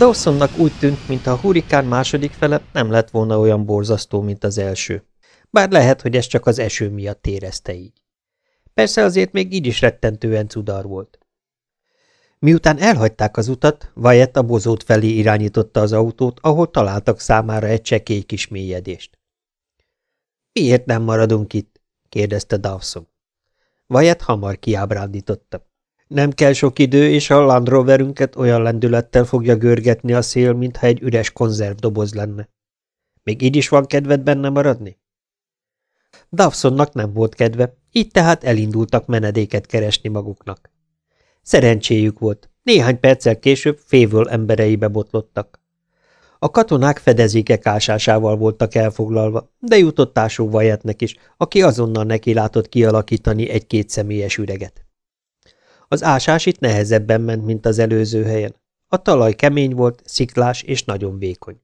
Dawsonnak úgy tűnt, mintha a hurikán második fele nem lett volna olyan borzasztó, mint az első. Bár lehet, hogy ez csak az eső miatt érezte így. Persze azért még így is rettentően cudar volt. Miután elhagyták az utat, Wyatt a bozót felé irányította az autót, ahol találtak számára egy csekély kis mélyedést. – Miért nem maradunk itt? – kérdezte Dawson. Wyatt hamar kiábrándította. Nem kell sok idő, és a Land Roverünket olyan lendülettel fogja görgetni a szél, mintha egy üres konzervdoboz lenne. Még így is van kedved benne maradni? Dawsonnak nem volt kedve, így tehát elindultak menedéket keresni maguknak. Szerencséjük volt, néhány perccel később févől embereibe botlottak. A katonák fedezékek ásásával voltak elfoglalva, de jutott Tásó Vajetnek is, aki azonnal neki látott kialakítani egy kétszemélyes üreget. Az ásás itt nehezebben ment, mint az előző helyen. A talaj kemény volt, sziklás és nagyon vékony.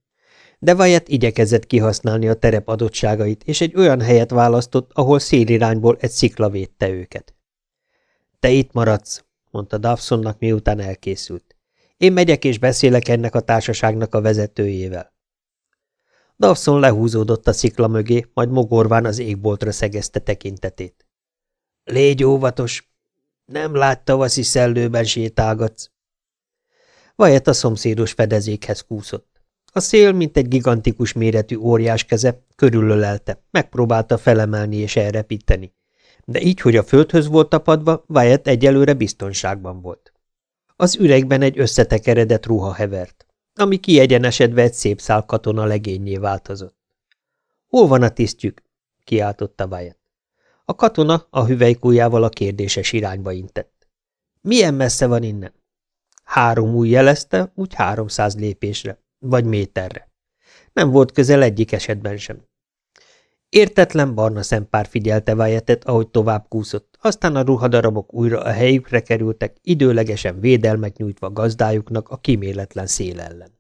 De Wyatt igyekezett kihasználni a terep adottságait, és egy olyan helyet választott, ahol szélirányból egy szikla védte őket. – Te itt maradsz, mondta Dawsonnak, miután elkészült. Én megyek és beszélek ennek a társaságnak a vezetőjével. Dawson lehúzódott a szikla mögé, majd mogorván az égboltra szegezte tekintetét. Légy óvatos! Nem lát tavaszi szellőben sétálgatsz. Vajet a szomszédos fedezékhez kúszott. A szél, mint egy gigantikus méretű óriás keze, körülölelte, megpróbálta felemelni és elrepíteni de így, hogy a földhöz volt tapadva, Wyatt egyelőre biztonságban volt. Az üregben egy összetekeredett ruha hevert, ami kiegyenesedve egy szép szál katona legényé változott. – Hol van a tisztjük? – kiáltotta Wyatt. A katona a hüvelykújjával a kérdéses irányba intett. – Milyen messze van innen? Három új jelezte, úgy háromszáz lépésre, vagy méterre. Nem volt közel egyik esetben sem. Értetlen barna szempár figyelte Wyattet, ahogy tovább kúszott, aztán a ruhadarabok újra a helyükre kerültek, időlegesen védelmet nyújtva gazdájuknak a kiméletlen szél ellen.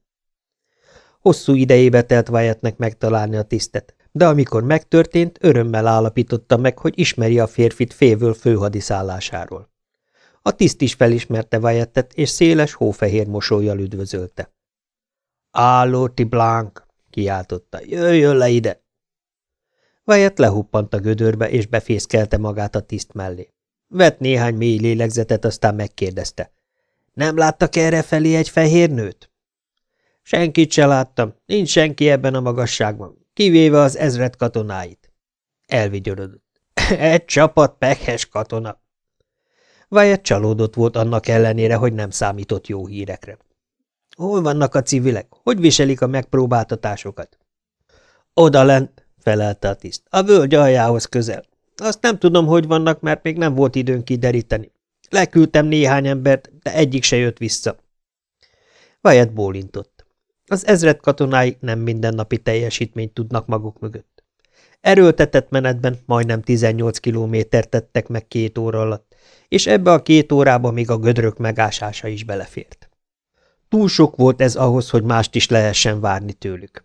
Hosszú idejébe telt Wyattnek megtalálni a tisztet, de amikor megtörtént, örömmel állapította meg, hogy ismeri a férfit févől főhadiszállásáról. A tiszt is felismerte Wyattet, és széles, hófehér mosolyjal üdvözölte. – Álló, ti Blanc! – kiáltotta. – Jöjjön le ide! Wyatt lehuppant a gödörbe, és befészkelte magát a tiszt mellé. Vett néhány mély lélegzetet, aztán megkérdezte. Nem láttak erre felé egy fehér nőt? Senkit se láttam, nincs senki ebben a magasságban, kivéve az ezred katonáit. Elvigyorodott. Egy csapat pekhes katona. Wyatt csalódott volt annak ellenére, hogy nem számított jó hírekre. Hol vannak a civilek? Hogy viselik a megpróbáltatásokat? Oda lent, felelte a tiszt. A völgy aljához közel. Azt nem tudom, hogy vannak, mert még nem volt időn kideríteni. Leküldtem néhány embert, de egyik se jött vissza. Vajet bólintott. Az ezred katonái nem mindennapi teljesítményt tudnak maguk mögött. Erőltetett menetben majdnem 18 kilométert tettek meg két óra alatt, és ebbe a két órába még a gödrök megásása is belefért. Túl sok volt ez ahhoz, hogy mást is lehessen várni tőlük.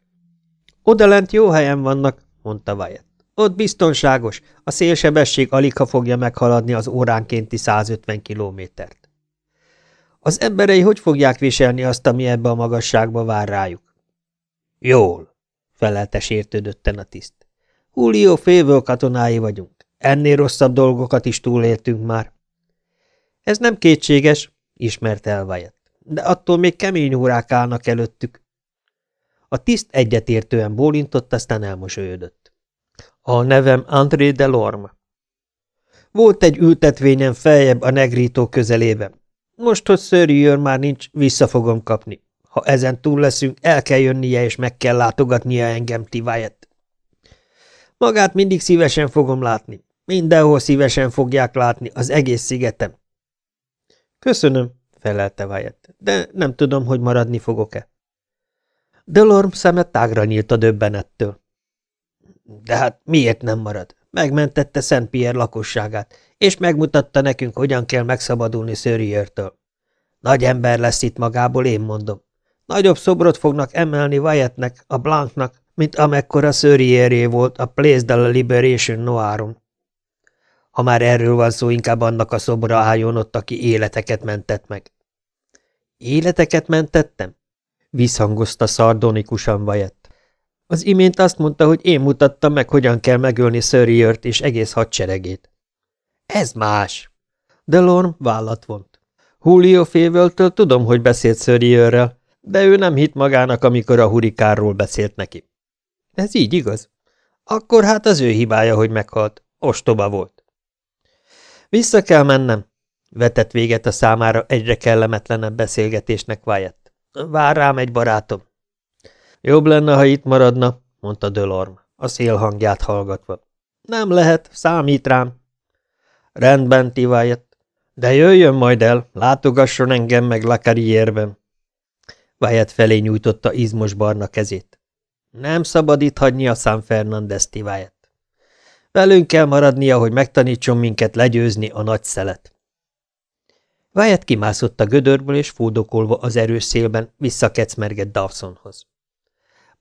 Odalent jó helyen vannak, mondta Wyatt. Ott biztonságos, a szélsebesség alig ha fogja meghaladni az óránkénti 150 kilométert. Az emberei hogy fogják viselni azt, ami ebbe a magasságba vár rájuk? Jól, felelte sértődötten a tiszt. Julio févől katonái vagyunk. Ennél rosszabb dolgokat is túléltünk már. Ez nem kétséges, ismerte el de attól még kemény órák állnak előttük. A tiszt egyetértően bólintott, aztán elmosolyodott. A nevem André Delorme. Volt egy ültetvényen feljebb a negrító közelében. Most, hogy Sir már nincs, vissza fogom kapni. Ha ezen túl leszünk, el kell jönnie, és meg kell látogatnia engem, Tivájett. Magát mindig szívesen fogom látni. Mindenhol szívesen fogják látni, az egész szigetem. Köszönöm, felelte Wyatt, de nem tudom, hogy maradni fogok-e. Delorm szeme tágra nyílt a döbbenettől. De hát miért nem marad? Megmentette Szent Pierre lakosságát, és megmutatta nekünk, hogyan kell megszabadulni Szörjértől. Nagy ember lesz itt magából, én mondom. Nagyobb szobrot fognak emelni Wyattnek, a Blancnak, mint amekkora Szörjéré volt a Place de la Liberation Noiron. Ha már erről van szó, inkább annak a szobra álljon ott, aki életeket mentett meg. Életeket mentettem? Visszhangozta szardonikusan Vajett. Az imént azt mondta, hogy én mutattam meg, hogyan kell megölni Szörriört és egész hadseregét. Ez más. Delorme vállat vont. Julio Févöltől tudom, hogy beszélt Szörriőrrel, de ő nem hitt magának, amikor a hurikárról beszélt neki. Ez így igaz? Akkor hát az ő hibája, hogy meghalt. Ostoba volt. Vissza kell mennem, vetett véget a számára egyre kellemetlenebb beszélgetésnek Wyatt. Vár rám egy barátom. Jobb lenne, ha itt maradna, mondta Dölorm, a szél hangját hallgatva. Nem lehet, számít rám. Rendben, ti Wyatt. De jöjjön majd el, látogasson engem meg Lacarrierben. Wyatt felé nyújtotta izmos barna kezét. Nem szabad itt hagyni a San Fernandez Wyatt. Velünk kell maradnia, hogy megtanítson minket legyőzni a nagy szelet. Wyatt kimászott a gödörből, és fódokolva az erős szélben visszakecmergett Dawsonhoz.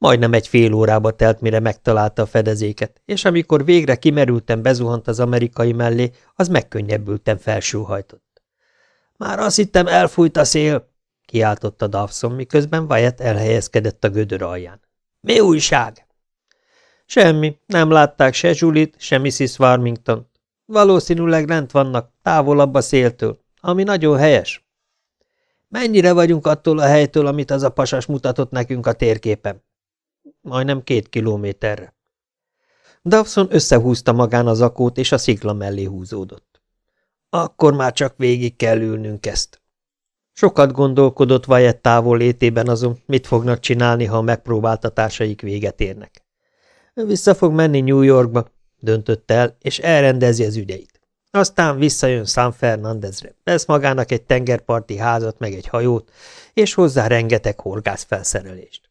Majdnem egy fél órába telt, mire megtalálta a fedezéket, és amikor végre kimerültem bezuhant az amerikai mellé, az megkönnyebbülten felsóhajtott. Már azt hittem, elfújt a szél, kiáltotta Dawson, miközben Wyatt elhelyezkedett a gödör alján. Mi újság? Semmi, nem látták se Julit, se Mrs. Warmington. Valószínűleg lent vannak, távolabb a széltől, ami nagyon helyes. Mennyire vagyunk attól a helytől, amit az a pasas mutatott nekünk a térképen? Majdnem két kilométerre. Dawson összehúzta magán az akót, és a szikla mellé húzódott. Akkor már csak végig kell ülnünk ezt. Sokat gondolkodott Wyatt távol létében azon, mit fognak csinálni, ha a megpróbáltatásaik véget érnek. Vissza fog menni New Yorkba, döntött el, és elrendezi az ügyeit. Aztán visszajön San Fernandezre, vesz magának egy tengerparti házat, meg egy hajót, és hozzá rengeteg horgászfelszerelést.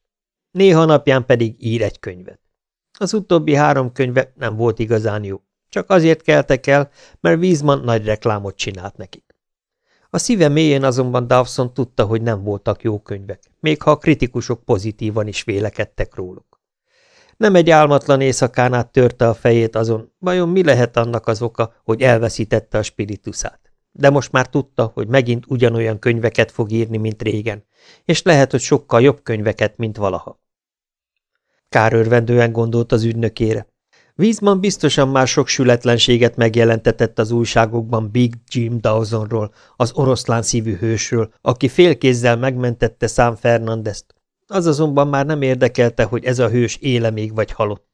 Néha napján pedig ír egy könyvet. Az utóbbi három könyve nem volt igazán jó, csak azért keltek el, mert Wiesman nagy reklámot csinált nekik. A szíve mélyén azonban Dawson tudta, hogy nem voltak jó könyvek, még ha a kritikusok pozitívan is vélekedtek róluk. Nem egy álmatlan éjszakán át törte a fejét azon, vajon mi lehet annak az oka, hogy elveszítette a spiritusát. De most már tudta, hogy megint ugyanolyan könyveket fog írni, mint régen, és lehet, hogy sokkal jobb könyveket, mint valaha. Kárörvendően gondolt az ügynökére. Wiesman biztosan már sok sületlenséget megjelentetett az újságokban Big Jim Dawsonról, az oroszlán szívű hősről, aki félkézzel megmentette San Fernandezt. Az azonban már nem érdekelte, hogy ez a hős éle még vagy halott.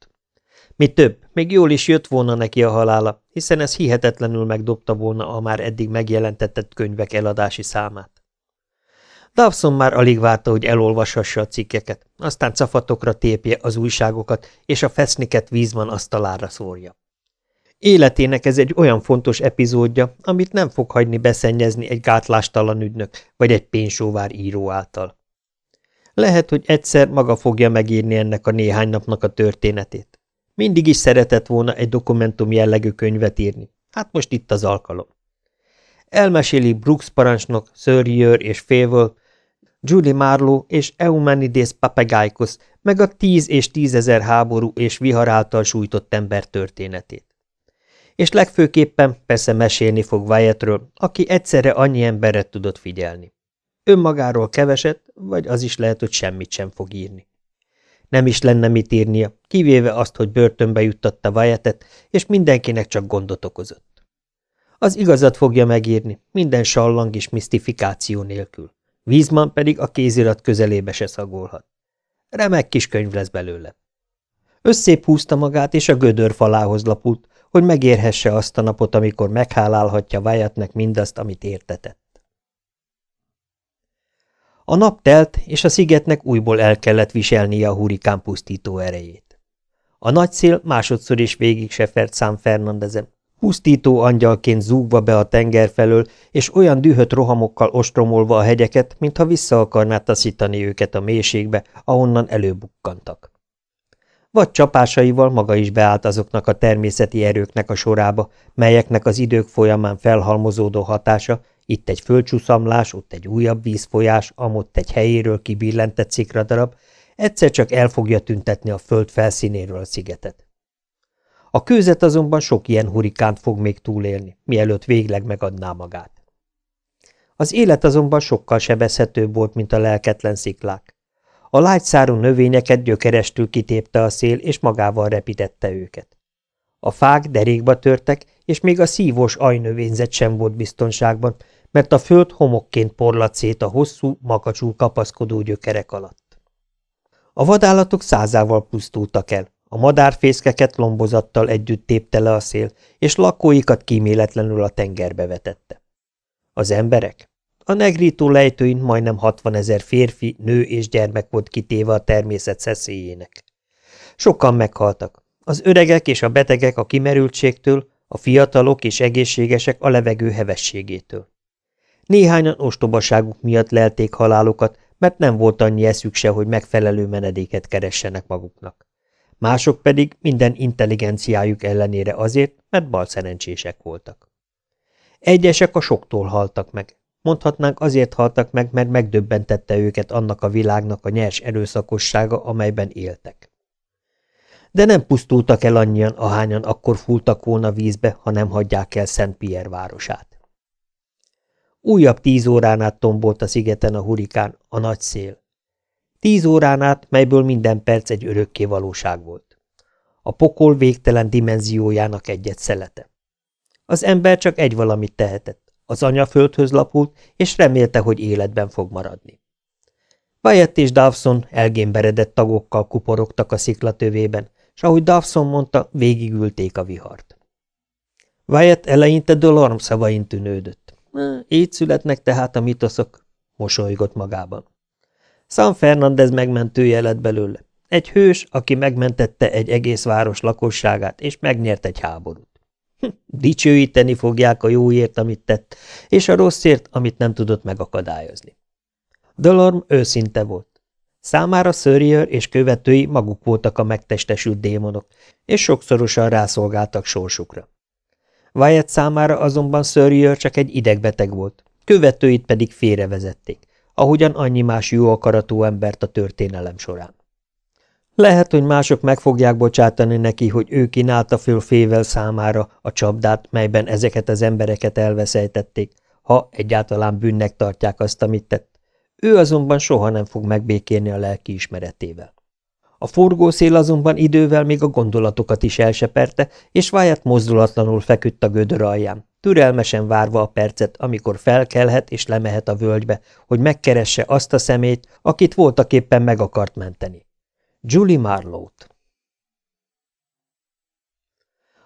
Mi több, még jól is jött volna neki a halála, hiszen ez hihetetlenül megdobta volna a már eddig megjelentetett könyvek eladási számát. Dawson már alig várta, hogy elolvashassa a cikkeket, aztán cafatokra tépje az újságokat, és a feszniket vízman asztalára szórja. Életének ez egy olyan fontos epizódja, amit nem fog hagyni beszennyezni egy gátlástalan ügynök vagy egy pénzsóvár író által. Lehet, hogy egyszer maga fogja megírni ennek a néhány napnak a történetét. Mindig is szeretett volna egy dokumentum jellegű könyvet írni. Hát most itt az alkalom. Elmeséli Brooks parancsnok, Sir és Fével, Julie Marlowe és Eumenides Papagájkosz, meg a tíz és tízezer háború és vihar által sújtott ember történetét. És legfőképpen persze mesélni fog Wyattről, aki egyszerre annyi emberre tudott figyelni. Önmagáról keveset, vagy az is lehet, hogy semmit sem fog írni. Nem is lenne mit írnia, kivéve azt, hogy börtönbe juttatta Wyattet, és mindenkinek csak gondot okozott. Az igazat fogja megírni, minden sallang és misztifikáció nélkül. Vízman pedig a kézirat közelébe se szagolhat. Remek kis könyv lesz belőle. Összép húzta magát, és a gödör falához lapult, hogy megérhesse azt a napot, amikor meghálálhatja Wyattnek mindazt, amit értetett. A nap telt, és a szigetnek újból el kellett viselnie a hurikán pusztító erejét. A nagy szél másodszor is végig sefert San Fernandezen, Pusztító angyalként zúgva be a tenger felől, és olyan dühött rohamokkal ostromolva a hegyeket, mintha vissza akarná taszítani őket a mélységbe, ahonnan előbukkantak. Vagy csapásaival maga is beállt azoknak a természeti erőknek a sorába, melyeknek az idők folyamán felhalmozódó hatása, itt egy földcsúszamlás, ott egy újabb vízfolyás, amott egy helyéről kibillentett szikradarab, egyszer csak el fogja tüntetni a föld felszínéről a szigetet. A kőzet azonban sok ilyen hurikánt fog még túlélni, mielőtt végleg megadná magát. Az élet azonban sokkal sebezhetőbb volt, mint a lelketlen sziklák. A lágyszárú növényeket gyökerestül kitépte a szél, és magával repítette őket. A fák derékba törtek, és még a szívós ajnövényzet sem volt biztonságban, mert a föld homokként porlat szét a hosszú, makacsul kapaszkodó gyökerek alatt. A vadállatok százával pusztultak el, a madárfészkeket lombozattal együtt tépte le a szél, és lakóikat kíméletlenül a tengerbe vetette. Az emberek? A negrító lejtőin majdnem hatvan ezer férfi, nő és gyermek volt kitéve a természet szeszélyének. Sokan meghaltak. Az öregek és a betegek a kimerültségtől, a fiatalok és egészségesek a levegő hevességétől. Néhányan ostobaságuk miatt lelték halálukat, mert nem volt annyi eszük se, hogy megfelelő menedéket keressenek maguknak. Mások pedig minden intelligenciájuk ellenére azért, mert balszerencsések voltak. Egyesek a soktól haltak meg. Mondhatnánk azért haltak meg, mert megdöbbentette őket annak a világnak a nyers erőszakossága, amelyben éltek. De nem pusztultak el annyian, ahányan akkor fúltak volna vízbe, ha nem hagyják el Szent Pierre városát. Újabb tíz órán át tombolt a szigeten a hurikán, a nagy szél. Tíz órán át, melyből minden perc egy örökké valóság volt. A pokol végtelen dimenziójának egyet szelete. Az ember csak egy valamit tehetett. Az anya földhöz lapult, és remélte, hogy életben fog maradni. Wyatt és Dawson elgémberedett tagokkal kuporogtak a sziklatövében, s ahogy Dawson mondta, végigülték a vihart. Wyatt eleinte Dolorm szavain tűnődött. Így születnek tehát a mitoszok, mosolygott magában. San Fernandez megmentője lett belőle. Egy hős, aki megmentette egy egész város lakosságát, és megnyert egy háborút. Hm, dicsőíteni fogják a jóért, amit tett, és a rosszért, amit nem tudott megakadályozni. Dolorm őszinte volt. Számára Sörrier és követői maguk voltak a megtestesült démonok, és sokszorosan rászolgáltak sorsukra. Wyatt számára azonban Sörrier csak egy idegbeteg volt, követőit pedig félrevezették, ahogyan annyi más jó akaratú embert a történelem során. Lehet, hogy mások meg fogják bocsátani neki, hogy ő kínálta föl fével számára a csapdát, melyben ezeket az embereket elveszejtették, ha egyáltalán bűnnek tartják azt, amit tett. Ő azonban soha nem fog megbékélni a lelki ismeretével. A forgószél azonban idővel még a gondolatokat is elseperte, és Wyatt mozdulatlanul feküdt a gödör alján, türelmesen várva a percet, amikor felkelhet és lemehet a völgybe, hogy megkeresse azt a szemét, akit voltaképpen meg akart menteni. Julie Marlowe-t.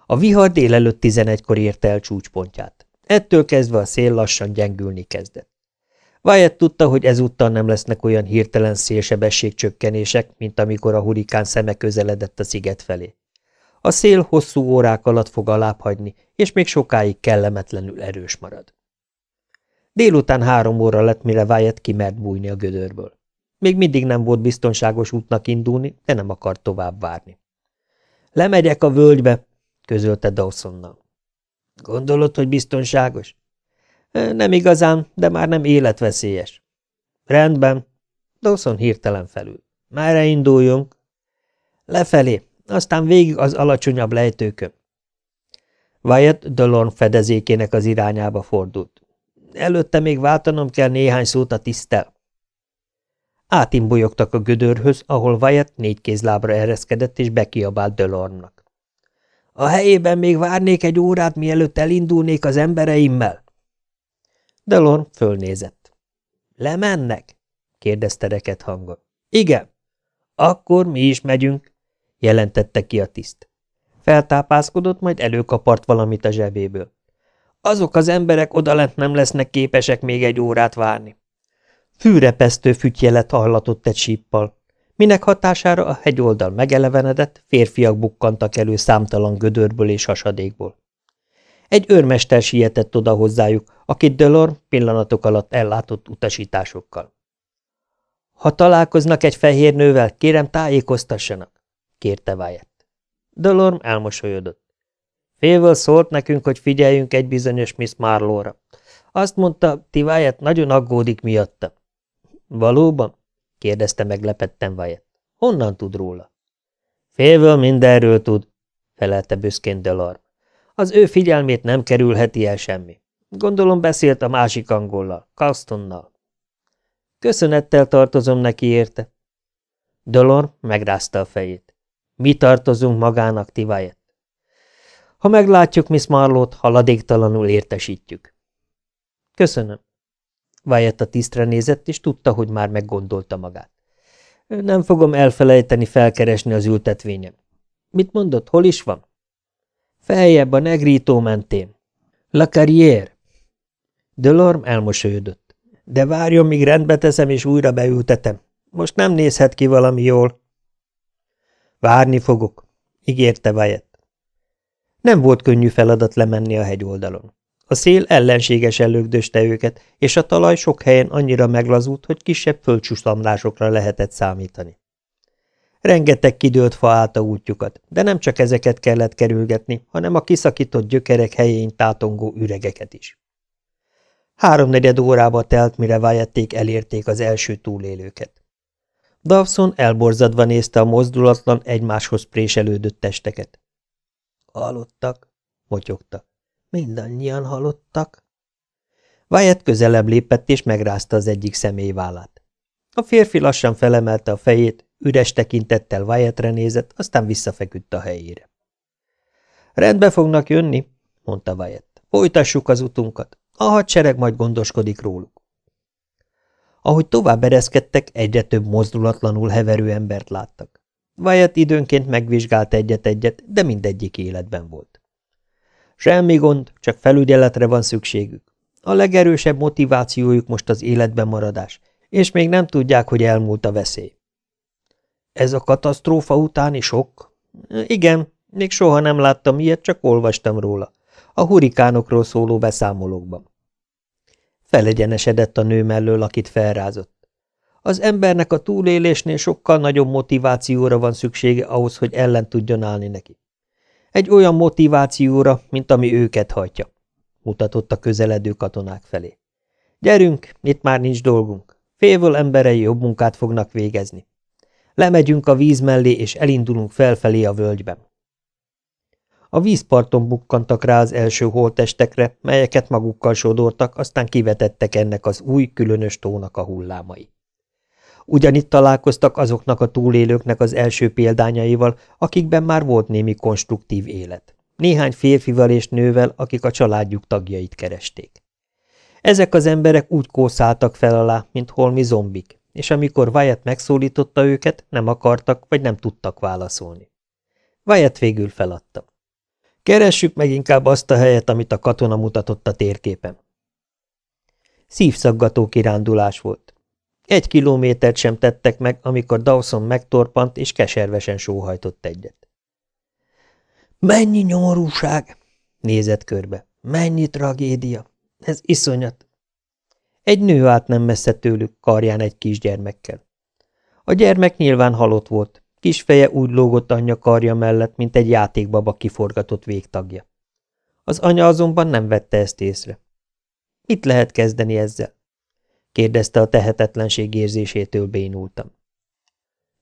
A vihar délelőtt 11-kor érte el csúcspontját. Ettől kezdve a szél lassan gyengülni kezdett. Wyatt tudta, hogy ezúttal nem lesznek olyan hirtelen szélsebességcsökkenések, mint amikor a hurikán szeme közeledett a sziget felé. A szél hosszú órák alatt fog alábbhagyni, és még sokáig kellemetlenül erős marad. Délután három óra lett, mire Wyatt kimert bújni a gödörből. Még mindig nem volt biztonságos útnak indulni, de nem akart tovább várni. Lemegyek a völgybe, közölte Dawsonnal. Gondolod, hogy biztonságos? Nem igazán, de már nem életveszélyes. Rendben. Dawson hirtelen felül. Merre induljunk? Lefelé, aztán végig az alacsonyabb lejtőkön. Wyatt Delorme fedezékének az irányába fordult. Előtte még váltanom kell néhány szót a tisztel. Átimbolyogtak a gödörhöz, ahol Wyatt négy kézlábra ereszkedett és bekiabált Delormnak. A helyében még várnék egy órát, mielőtt elindulnék az embereimmel. Delorm fölnézett. Lemennek? kérdezte reket hangon. Igen. Akkor mi is megyünk, jelentette ki a tiszt. Feltápászkodott, majd előkapart valamit a zsebéből. Azok az emberek odalent nem lesznek képesek még egy órát várni. Fűrepesztő fütyjelet hallatott egy síppal, minek hatására a hegyoldal megelevenedett, férfiak bukkantak elő számtalan gödörből és hasadékból. Egy őrmester sietett oda hozzájuk, akit Delor pillanatok alatt ellátott utasításokkal. Ha találkoznak egy fehér nővel, kérem tájékoztassanak, kérte Wyatt. Delorm elmosolyodott. Félvel szólt nekünk, hogy figyeljünk egy bizonyos Miss Marlóra. Azt mondta, ti Wyatt nagyon aggódik miatta. Valóban? kérdezte meglepetten Wyatt. Honnan tud róla? Félvel mindenről tud, felelte büszkén Delorm. Az ő figyelmét nem kerülheti el semmi. Gondolom beszélt a másik angollal, Castonnal. Köszönettel tartozom neki érte. Dolor megrázta a fejét. Mi tartozunk magának, Tivájet? Ha meglátjuk Miss Marlót, haladéktalanul értesítjük. Köszönöm. Wyatt a tisztre nézett, és tudta, hogy már meggondolta magát. Nem fogom elfelejteni felkeresni az ültetvényem. Mit mondott, hol is van? Feljebb a negrító mentén. La Carrière. Delorme elmosolyodott. De várjon, míg rendbe teszem, és újra beültetem. Most nem nézhet ki valami jól. Várni fogok, ígérte Wyatt. Nem volt könnyű feladat lemenni a hegyoldalon. A szél ellenségesen lögdöste őket, és a talaj sok helyen annyira meglazult, hogy kisebb földcsúszlamlásokra lehetett számítani. Rengeteg kidőlt fa állt a útjukat, de nem csak ezeket kellett kerülgetni, hanem a kiszakított gyökerek helyén tátongó üregeket is. Háromnegyed órába telt, mire Wyatték elérték az első túlélőket. Dawson elborzadva nézte a mozdulatlan, egymáshoz préselődött testeket. – Halottak, motyogta. Mindannyian halottak. Wyatt közelebb lépett, és megrázta az egyik személy vállát. A férfi lassan felemelte a fejét, üres tekintettel Wyattre nézett, aztán visszafeküdt a helyére. Rendbe fognak jönni, mondta Wyatt. Folytassuk az utunkat. A hadsereg majd gondoskodik róluk. Ahogy tovább ereszkedtek, egyre több mozdulatlanul heverő embert láttak. Wyatt időnként megvizsgált egyet-egyet, de mindegyik életben volt. Semmi gond, csak felügyeletre van szükségük. A legerősebb motivációjuk most az életben maradás, és még nem tudják, hogy elmúlt a veszély. Ez a katasztrófa utáni sok? Igen, még soha nem láttam ilyet, csak olvastam róla. A hurikánokról szóló beszámolókban. Felegyenesedett a nő mellől, akit felrázott. Az embernek a túlélésnél sokkal nagyobb motivációra van szüksége ahhoz, hogy ellen tudjon állni neki. Egy olyan motivációra, mint ami őket hajtja, mutatott a közeledő katonák felé. Gyerünk, itt már nincs dolgunk. Félvől emberei jobb munkát fognak végezni. Lemegyünk a víz mellé, és elindulunk felfelé a völgyben. A vízparton bukkantak rá az első holtestekre, melyeket magukkal sodortak, aztán kivetettek ennek az új, különös tónak a hullámai. Ugyanitt találkoztak azoknak a túlélőknek az első példányaival, akikben már volt némi konstruktív élet. Néhány férfival és nővel, akik a családjuk tagjait keresték. Ezek az emberek úgy kószáltak fel alá, mint holmi zombik, és amikor Wyatt megszólította őket, nem akartak vagy nem tudtak válaszolni. Wyatt végül feladta. Keressük meg inkább azt a helyet, amit a katona mutatott a térképen. Szívszaggató kirándulás volt. Egy kilométert sem tettek meg, amikor Dawson megtorpant és keservesen sóhajtott egyet. Mennyi nyomorúság! Nézett körbe. Mennyi tragédia! Ez iszonyat! Egy nő állt nem messze tőlük, karján egy kisgyermekkel. A gyermek nyilván halott volt, kisfeje úgy lógott anyja karja mellett, mint egy játékbaba kiforgatott végtagja. Az anya azonban nem vette ezt észre. Mit lehet kezdeni ezzel? kérdezte a tehetetlenség érzésétől bénultam.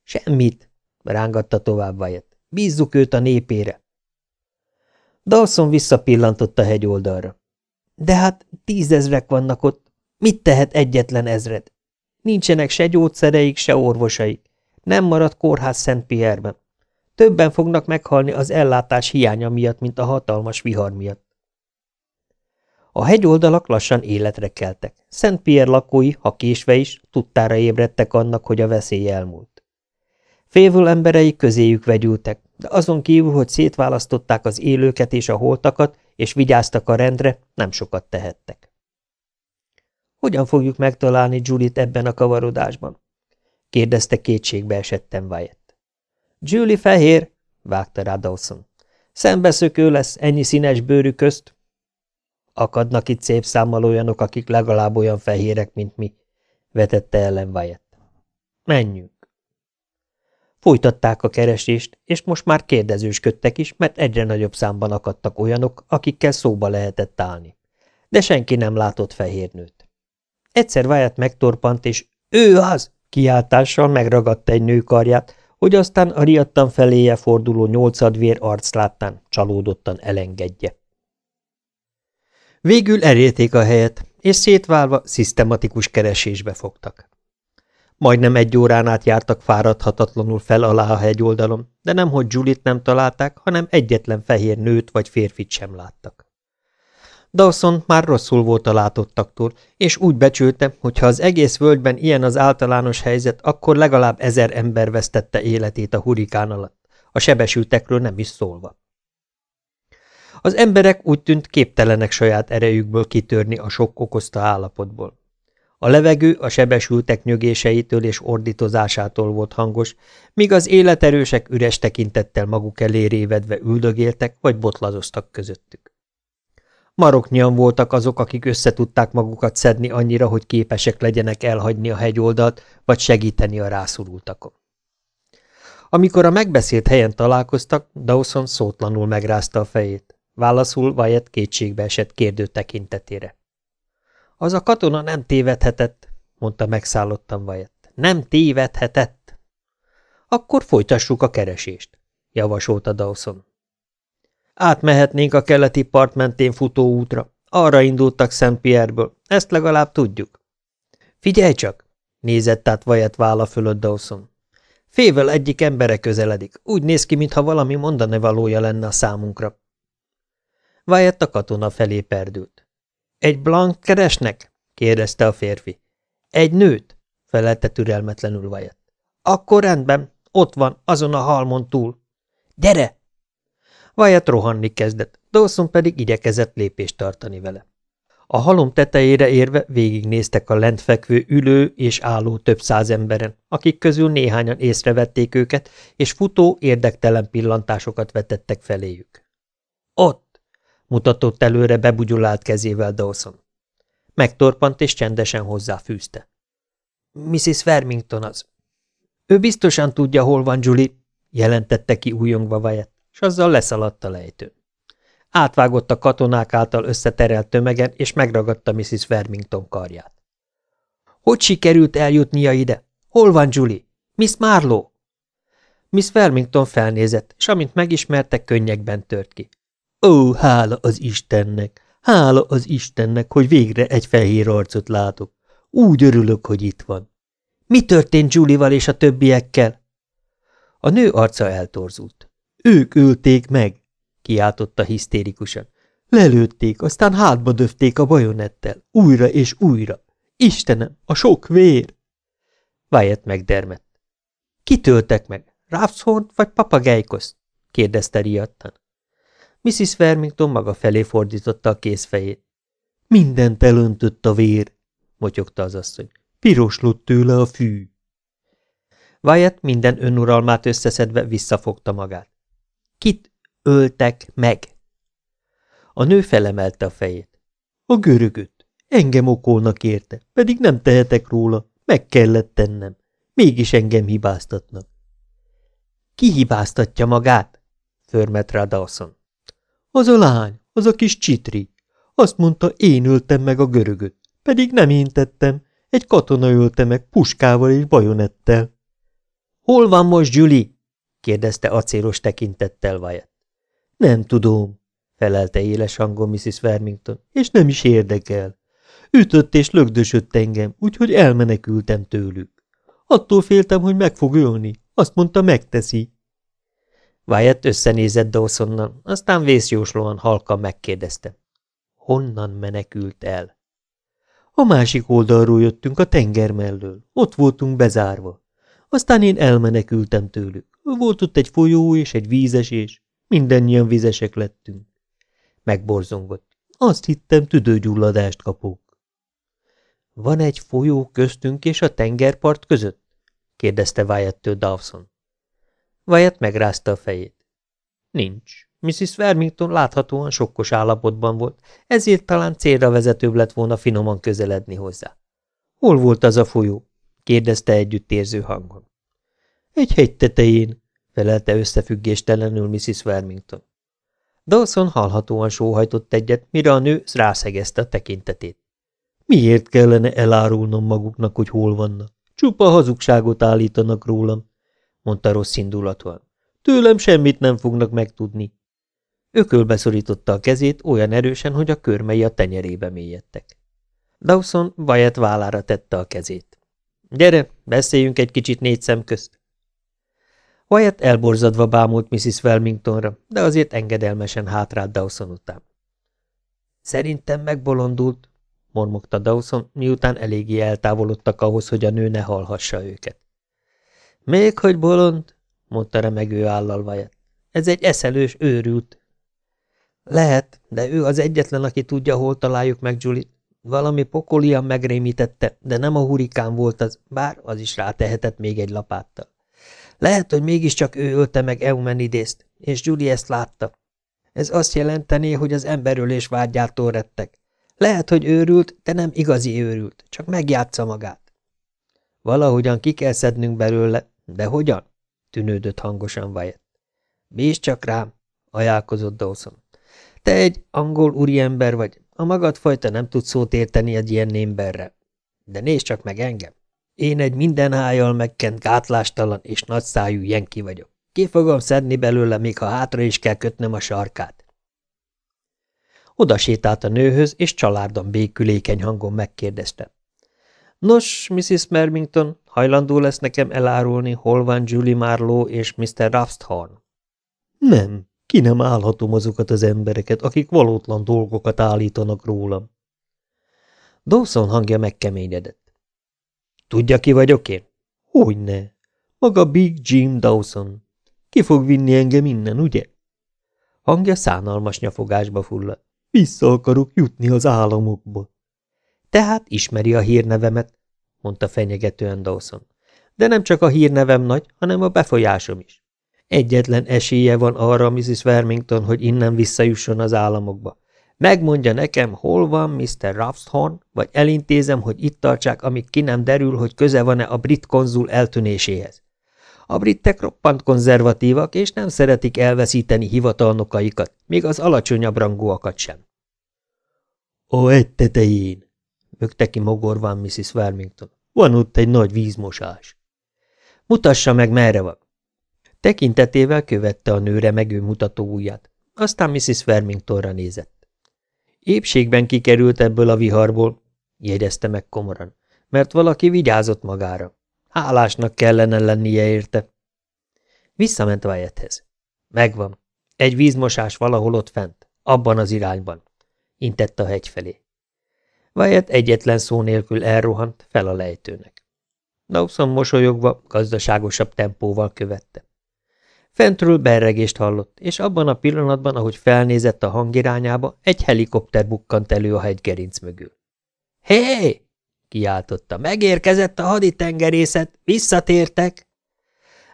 Semmit, rángatta tovább Wyatt. Bízzuk őt a népére. Dawson visszapillantott a hegyoldalra. De hát tízezrek vannak ott. Mit tehet egyetlen ezred? Nincsenek se gyógyszereik, se orvosaik. Nem marad kórház Szent Pierreben. Többen fognak meghalni az ellátás hiánya miatt, mint a hatalmas vihar miatt. A hegyoldalak lassan életre keltek. Szent Pierre lakói, ha késve is, tudtára ébredtek annak, hogy a veszély elmúlt. Févül emberei közéjük vegyültek, de azon kívül, hogy szétválasztották az élőket és a holtakat, és vigyáztak a rendre, nem sokat tehettek. Hogyan fogjuk megtalálni Julit ebben a kavarodásban? Kérdezte kétségbe esettem Wyatt. Julie fehér, vágta rá Dawson. Szembeszökő lesz ennyi színes bőrű közt, Akadnak itt szép számmal olyanok, akik legalább olyan fehérek, mint mi, vetette ellen Wyatt. Menjünk. Folytatták a keresést, és most már kérdezősködtek is, mert egyre nagyobb számban akadtak olyanok, akikkel szóba lehetett állni. De senki nem látott fehérnőt. Egyszer Wyatt megtorpant, és ő az! Kiáltással megragadta egy nő karját, hogy aztán a riadtan feléje forduló nyolcadvér arc láttán csalódottan elengedje. Végül elérték a helyet, és szétválva szisztematikus keresésbe fogtak. Majdnem egy órán át jártak fáradhatatlanul fel alá a hegyoldalon, de nemhogy Julit nem találták, hanem egyetlen fehér nőt vagy férfit sem láttak. Dawson már rosszul volt a látottaktól, és úgy becsülte, hogy ha az egész völgyben ilyen az általános helyzet, akkor legalább ezer ember vesztette életét a hurikán alatt, a sebesültekről nem is szólva. Az emberek úgy tűnt képtelenek saját erejükből kitörni a sok okozta állapotból. A levegő a sebesültek nyögéseitől és ordítozásától volt hangos, míg az életerősek üres tekintettel maguk elé révedve üldögéltek vagy botlazoztak közöttük. Maroknyian voltak azok, akik összetudták magukat szedni annyira, hogy képesek legyenek elhagyni a hegyoldalt, vagy segíteni a rászorultakon. Amikor a megbeszélt helyen találkoztak, Dawson szótlanul megrázta a fejét. Válaszul Wyatt kétségbe esett kérdő tekintetére. Az a katona nem tévedhetett, mondta megszállottan Wyatt. Nem tévedhetett. Akkor folytassuk a keresést, javasolta Dawson. Átmehetnénk a keleti part mentén futó útra. Arra indultak Szent Pierreből. Ezt legalább tudjuk. Figyelj csak! nézett át Wyatt válla fölött Dawson. Fével egyik embere közeledik. Úgy néz ki, mintha valami mondani valója lenne a számunkra. Wyatt a katona felé perdült. Egy blank keresnek? kérdezte a férfi. Egy nőt? felelte türelmetlenül Wyatt. Akkor rendben, ott van, azon a halmon túl. Gyere! Wyatt rohanni kezdett, Dawson pedig igyekezett lépést tartani vele. A halom tetejére érve végignéztek a lent fekvő ülő és álló több száz emberen, akik közül néhányan észrevették őket, és futó, érdektelen pillantásokat vetettek feléjük. Ott! mutatott előre bebugyolált kezével Dawson. Megtorpant és csendesen hozzáfűzte. Mrs. Farmington az. Ő biztosan tudja, hol van Julie, jelentette ki újongva Wyatt, s azzal leszaladt a lejtőn. Átvágott a katonák által összeterelt tömegen, és megragadta Mrs. Farmington karját. Hogy sikerült eljutnia ide? Hol van Julie? Miss Marlowe? Miss Farmington felnézett, és amint megismerte, könnyekben tört ki. Ó, hála az Istennek, hála az Istennek, hogy végre egy fehér arcot látok. Úgy örülök, hogy itt van. Mi történt Julival és a többiekkel? A nő arca eltorzult. Ők ölték meg, kiáltotta hisztérikusan. Lelőtték, aztán hátba döfték a bajonettel, újra és újra. Istenem, a sok vér! Wyatt megdermett. Kitöltek meg? Ráfszhornt vagy papagejkoszt? kérdezte riadtan. Mrs. Farmington maga felé fordította a kézfejét. Mindent elöntött a vér, motyogta az asszony. Piroslott tőle a fű. Wyatt minden önuralmát összeszedve visszafogta magát. Kit öltek meg? A nő felemelte a fejét. A görögöt. Engem okolnak érte, pedig nem tehetek róla. Meg kellett tennem. Mégis engem hibáztatnak. Ki hibáztatja magát? Förmet rá Dawson. Az a lány, az a kis csitri. Azt mondta, én öltem meg a görögöt. Pedig nem én tettem. Egy katona ölte meg puskával és bajonettel. Hol van most Julie? Kérdezte acélos tekintettel Wyatt. Nem tudom, felelte éles hangon Mrs. Vermington, és nem is érdekel. Ütött és lögdösött engem, úgyhogy elmenekültem tőlük. Attól féltem, hogy meg fog ölni. Azt mondta, megteszi. Wyatt összenézett Dawsonnal, aztán vészjóslóan halkan megkérdezte. Honnan menekült el? A másik oldalról jöttünk a tenger mellől. Ott voltunk bezárva. Aztán én elmenekültem tőlük. Volt ott egy folyó és egy vízesés. Mindennyian vizesek lettünk. Megborzongott. Azt hittem, tüdőgyulladást kapok. Van egy folyó köztünk és a tengerpart között? kérdezte Wyatt-től Dawson. Wyatt megrázta a fejét. Nincs. Mrs. Vermington láthatóan sokkos állapotban volt, ezért talán célra vezetőbb lett volna finoman közeledni hozzá. Hol volt az a folyó? kérdezte együttérző hangon. Egy hegy tetején, felelte összefüggéstelenül Mrs. Vermington. Dawson hallhatóan sóhajtott egyet, mire a nő rászegezte a tekintetét. Miért kellene elárulnom maguknak, hogy hol vannak? Csupa hazugságot állítanak rólam, mondta rossz indulatúan. Tőlem semmit nem fognak megtudni. Ökölbe szorította a kezét olyan erősen, hogy a körmei a tenyerébe mélyedtek. Dawson Wyatt vállára tette a kezét. Gyere, beszéljünk egy kicsit négy szem közt. Wyatt elborzadva bámult Mrs. Wilmingtonra, de azért engedelmesen hátrált Dawson után. Szerintem megbolondult, mormogta Dawson, miután eléggé eltávolodtak ahhoz, hogy a nő ne hallhassa őket. Még hogy bolond, mondta remegő állal Wyatt. Ez egy eszelős őrült. Lehet, de ő az egyetlen, aki tudja, hol találjuk meg Julit. Valami pokolian megrémítette, de nem a hurikán volt az, bár az is rátehetett még egy lapáttal. Lehet, hogy mégiscsak ő ölte meg Eumenidészt, és Julie ezt látta. Ez azt jelentené, hogy az emberölés vágyától rettek. Lehet, hogy őrült, de nem igazi őrült, csak megjátsza magát. Valahogyan ki kell szednünk belőle, de hogyan? tűnődött hangosan Wyatt. Bízd csak rám, ajánlkozott Dawson. Te egy angol úriember vagy, a magad fajta nem tud szót érteni egy ilyen némberre. De nézd csak meg engem. Én egy minden hájjal megkent gátlástalan és nagyszájú jenki vagyok. Ki fogom szedni belőle, még ha hátra is kell kötnöm a sarkát. Oda sétált a nőhöz, és családon békülékeny hangon megkérdezte. Nos, Mrs. Mermington, hajlandó lesz nekem elárulni, hol van Julie Marlowe és Mr. Ravsthorn? Nem, ki nem állhatom azokat az embereket, akik valótlan dolgokat állítanak rólam. Dawson hangja megkeményedett. Tudja, ki vagyok én? Hogyne. Maga Big Jim Dawson. Ki fog vinni engem innen, ugye? Hangja szánalmas nyafogásba fulladt. Vissza akarok jutni az államokba. Tehát ismeri a hírnevemet, mondta fenyegetően Dawson. De nem csak a hírnevem nagy, hanem a befolyásom is. Egyetlen esélye van arra, Mrs. Vermington, hogy innen visszajusson az államokba. Megmondja nekem, hol van Mr. Ravsthorn, vagy elintézem, hogy itt tartsák, amíg ki nem derül, hogy köze van-e a brit konzul eltűnéséhez. A britek roppant konzervatívak, és nem szeretik elveszíteni hivatalnokaikat, még az alacsonyabb rangúakat sem. Ó, egy tetején, bökte ki mogorván Mrs. Vermington. Van ott egy nagy vízmosás. Mutassa meg, merre van. Tekintetével követte a nőre megő mutató ujját, aztán Mrs. Vermingtonra nézett. Épségben kikerült ebből a viharból, jegyezte meg komoran, mert valaki vigyázott magára. Hálásnak kellene lennie érte. Visszament Wyatthez. Megvan. Egy vízmosás valahol ott fent, abban az irányban. Intett a hegy felé. Wyatt egyetlen szó nélkül elrohant fel a lejtőnek. Dawson mosolyogva, gazdaságosabb tempóval követte. Fentről berregést hallott, és abban a pillanatban, ahogy felnézett a hangirányába, egy helikopter bukkant elő a hegygerinc mögül. Hé! Hey! kiáltotta. Megérkezett a haditengerészet, visszatértek!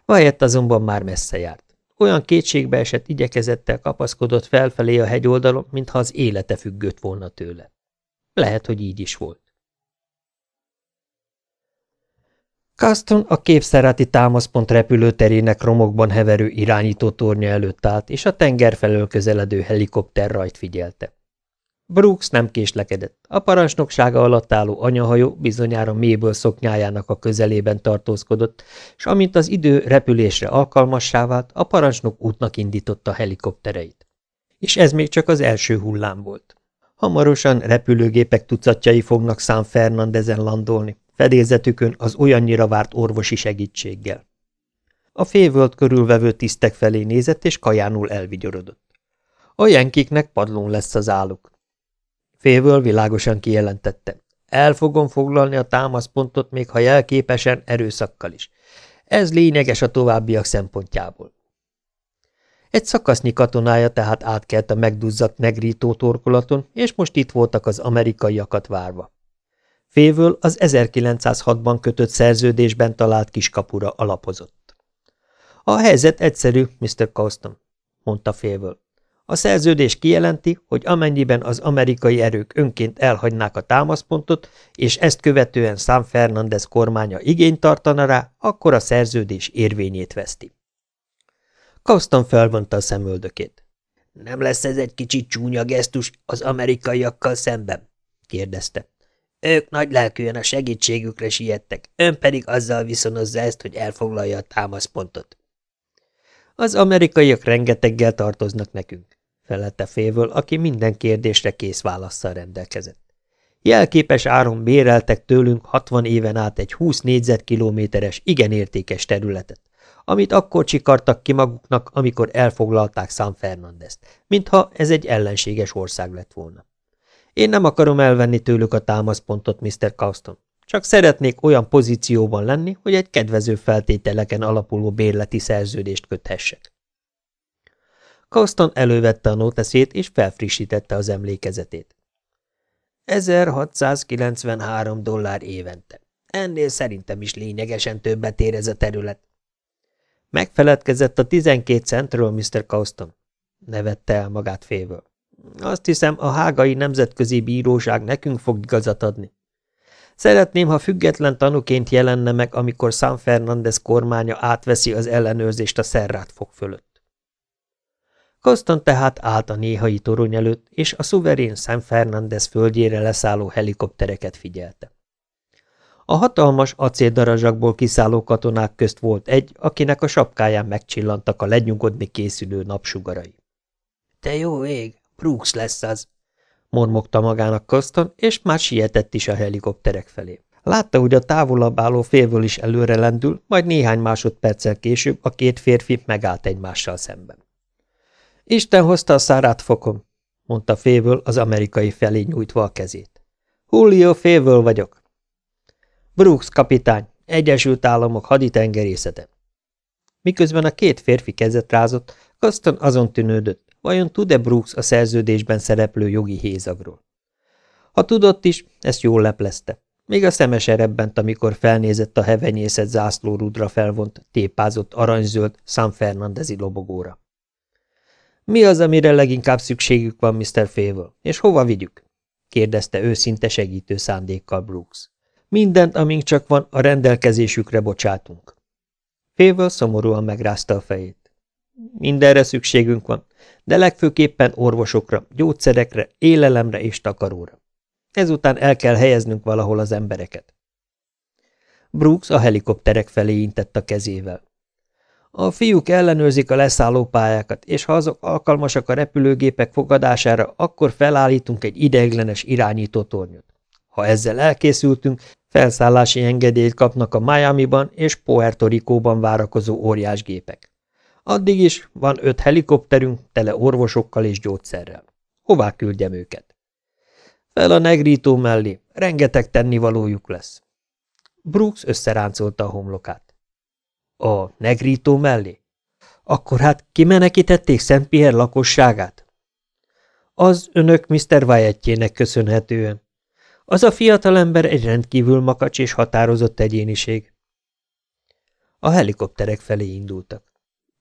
Vajett azonban már messze járt. Olyan kétségbe esett igyekezettel kapaszkodott felfelé a hegyoldalon, mintha az élete függött volna tőle. Lehet, hogy így is volt. Caston a képszeráti támaszpont repülőterének romokban heverő irányító tornya előtt állt, és a tenger felől közeledő helikopter rajt figyelte. Brooks nem késlekedett. A parancsnoksága alatt álló anyahajó bizonyára mélyből szoknyájának a közelében tartózkodott, és amint az idő repülésre alkalmassá vált, a parancsnok útnak indította helikoptereit. És ez még csak az első hullám volt. Hamarosan repülőgépek tucatjai fognak San Fernandezen landolni, fedélzetükön az olyannyira várt orvosi segítséggel. A févölt körülvevő tisztek felé nézett, és kajánul elvigyorodott. A jenkiknek padlón lesz az álluk. Févöl világosan kijelentette. El fogom foglalni a támaszpontot, még ha jelképesen erőszakkal is. Ez lényeges a továbbiak szempontjából. Egy szakasznyi katonája tehát átkelt a megduzzadt negrító torkolaton, és most itt voltak az amerikaiakat várva. Févől az 1906-ban kötött szerződésben talált kiskapura alapozott. A helyzet egyszerű, Mr. Causton, mondta Févől. A szerződés kijelenti, hogy amennyiben az amerikai erők önként elhagynák a támaszpontot, és ezt követően San Fernandez kormánya igényt tartana rá, akkor a szerződés érvényét veszti. Kauston felvonta a szemöldökét. – Nem lesz ez egy kicsit csúnya gesztus az amerikaiakkal szemben? – kérdezte. Ők nagy lelkűen a segítségükre siettek, ön pedig azzal viszonozza ezt, hogy elfoglalja a támaszpontot. Az amerikaiak rengeteggel tartoznak nekünk, felette félvől, aki minden kérdésre kész válaszsal rendelkezett. Jelképes áron béreltek tőlünk 60 éven át egy 20 négyzetkilométeres, igen értékes területet, amit akkor csikartak ki maguknak, amikor elfoglalták San Fernandezt, mintha ez egy ellenséges ország lett volna. Én nem akarom elvenni tőlük a támaszpontot, Mr. Causton. Csak szeretnék olyan pozícióban lenni, hogy egy kedvező feltételeken alapuló bérleti szerződést köthessek. Causton elővette a nóteszét és felfrissítette az emlékezetét. 1693 dollár évente. Ennél szerintem is lényegesen többet ér ez a terület. Megfeledkezett a 12 centről, Mr. Causton. Nevette el magát félből. Azt hiszem, a hágai nemzetközi bíróság nekünk fog igazat adni. Szeretném, ha független tanúként jelenne meg, amikor San Fernández kormánya átveszi az ellenőrzést a szerrát fog fölött. Kostan tehát állt a néhai torony előtt, és a szuverén San Fernández földjére leszálló helikoptereket figyelte. A hatalmas acéldarazsakból kiszálló katonák közt volt egy, akinek a sapkáján megcsillantak a lenyugodni készülő napsugarai. – Te jó ég! Brooks lesz az! mormogta magának Kaston, és már sietett is a helikopterek felé. Látta, hogy a távolabb álló félből is előre lendül, majd néhány másodperccel később a két férfi megállt egymással szemben. Isten hozta a szárát fokom, mondta félből az amerikai felé nyújtva a kezét. Julio félből vagyok. Brooks kapitány, Egyesült Államok haditengerészete. Miközben a két férfi kezet rázott, Kaston azon tűnődött, Vajon tud-e Brooks a szerződésben szereplő jogi hézagról? Ha tudott is, ezt jól leplezte. Még a szemes erebbent, amikor felnézett a hevenyészet zászlórudra felvont, tépázott aranyzöld San Fernandezi lobogóra. Mi az, amire leginkább szükségük van, Mr. Fével, és hova vigyük? kérdezte őszinte segítő szándékkal Brooks. Mindent, amink csak van, a rendelkezésükre bocsátunk. Fével szomorúan megrázta a fejét. Mindenre szükségünk van, de legfőképpen orvosokra, gyógyszerekre, élelemre és takaróra. Ezután el kell helyeznünk valahol az embereket. Brooks a helikopterek felé intett a kezével. A fiúk ellenőrzik a leszállópályákat, és ha azok alkalmasak a repülőgépek fogadására, akkor felállítunk egy ideiglenes irányítótornyot. Ha ezzel elkészültünk, felszállási engedélyt kapnak a Miami-ban és Puerto Rico-ban várakozó óriásgépek. Addig is van öt helikopterünk, tele orvosokkal és gyógyszerrel. Hová küldjem őket? Fel a negrító mellé, rengeteg tennivalójuk lesz. Brooks összeráncolta a homlokát. A negrító mellé? Akkor hát kimenekítették Szent Pierre lakosságát? Az önök Mr. Wyattjének köszönhetően. Az a fiatalember egy rendkívül makacs és határozott egyéniség. A helikopterek felé indultak.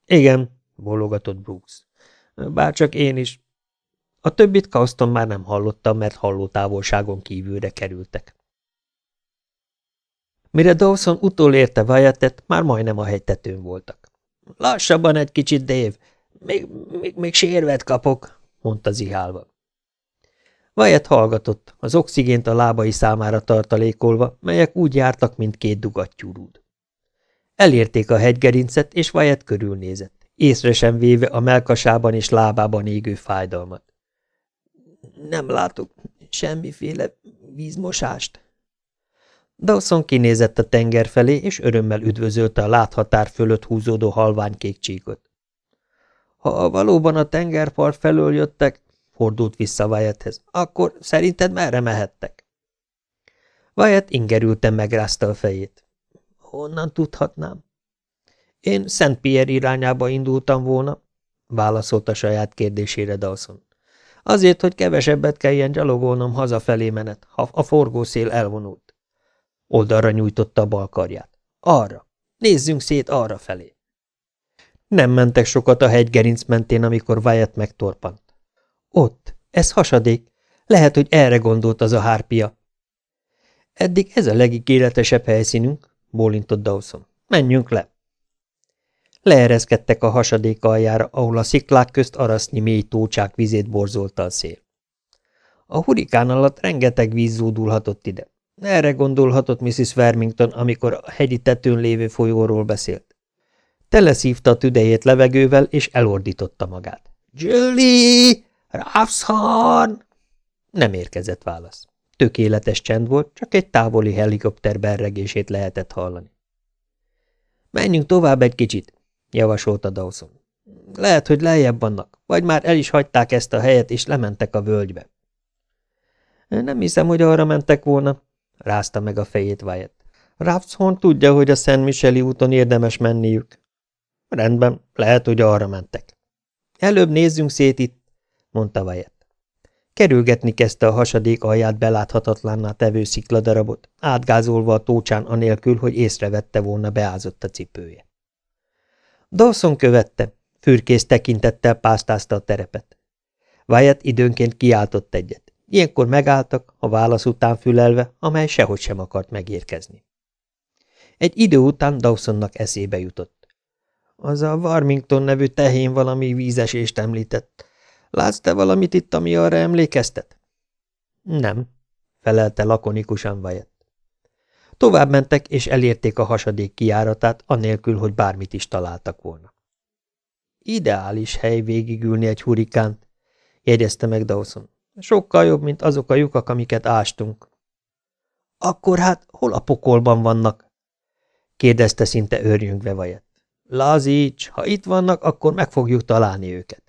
Igen, bólogatott Brooks. Bárcsak én is. A többit Kauston már nem hallottam, mert hallótávolságon kívülre kerültek. Mire Dawson utolérte Wyattet, már majdnem a hegytetőn voltak. Lassabban egy kicsit, Dave. Még, még, még sérvet kapok, mondta zihálva. Wyatt hallgatott, az oxigént a lábai számára tartalékolva, melyek úgy jártak, mint két dugattyú rúd. Elérték a hegygerincet, és Wyatt körülnézett, észre sem véve a melkasában és lábában égő fájdalmat. Nem látok semmiféle vízmosást. Dawson kinézett a tenger felé, és örömmel üdvözölte a láthatár fölött húzódó halványkék csíkot. Ha valóban a tengerpart felől jöttek, fordult vissza Wyatthez, akkor szerinted merre mehettek? Wyatt ingerülten megrázta a fejét. Honnan tudhatnám? Én Szent Pierre irányába indultam volna, válaszolta saját kérdésére Dawson. Azért, hogy kevesebbet kelljen gyalogolnom hazafelé menet, ha a forgószél elvonult. Oldalra nyújtotta a bal karját. Arra. Nézzünk szét arra felé. Nem mentek sokat a hegygerinc mentén, amikor Wyatt megtorpant. Ott, ez hasadék. Lehet, hogy erre gondolt az a hárpia. Eddig ez a legígéretesebb helyszínünk, bólintott Dawson. Menjünk le! Leereszkedtek a hasadék aljára, ahol a sziklák közt arasznyi mély tócsák vizét borzolta a szél. A hurikán alatt rengeteg víz zúdulhatott ide. Erre gondolhatott Mrs. Vermington, amikor a hegyi tetőn lévő folyóról beszélt. Teleszívta a tüdejét levegővel, és elordította magát. – Julie! Raffshan! Nem érkezett válasz. Tökéletes csend volt, csak egy távoli helikopter berregését lehetett hallani. Menjünk tovább egy kicsit, javasolta Dawson. Lehet, hogy lejjebb vannak, vagy már el is hagyták ezt a helyet, és lementek a völgybe. Nem hiszem, hogy arra mentek volna, rázta meg a fejét Wyatt. Raphshorn tudja, hogy a Szent Micheli úton érdemes menniük. Rendben, lehet, hogy arra mentek. Előbb nézzünk szét itt, mondta Wyatt. Kerülgetni kezdte a hasadék alját beláthatatlanná tevő szikladarabot, átgázolva a tócsán anélkül, hogy észrevette volna beázott a cipője. Dawson követte, fürkész tekintettel pásztázta a terepet. Wyatt időnként kiáltott egyet. Ilyenkor megálltak, a válasz után fülelve, amely sehogy sem akart megérkezni. Egy idő után Dawsonnak eszébe jutott. Az a Warmington nevű tehén valami vízesést említett. Látsz te valamit itt, ami arra emlékeztet? Nem, felelte lakonikusan Wyatt. Tovább mentek, és elérték a hasadék kiáratát, anélkül, hogy bármit is találtak volna. Ideális hely végigülni egy hurikánt, jegyezte meg Dawson. Sokkal jobb, mint azok a lyukak, amiket ástunk. Akkor hát hol a pokolban vannak? kérdezte szinte őrjöngve Vajett. Lazíts, ha itt vannak, akkor meg fogjuk találni őket.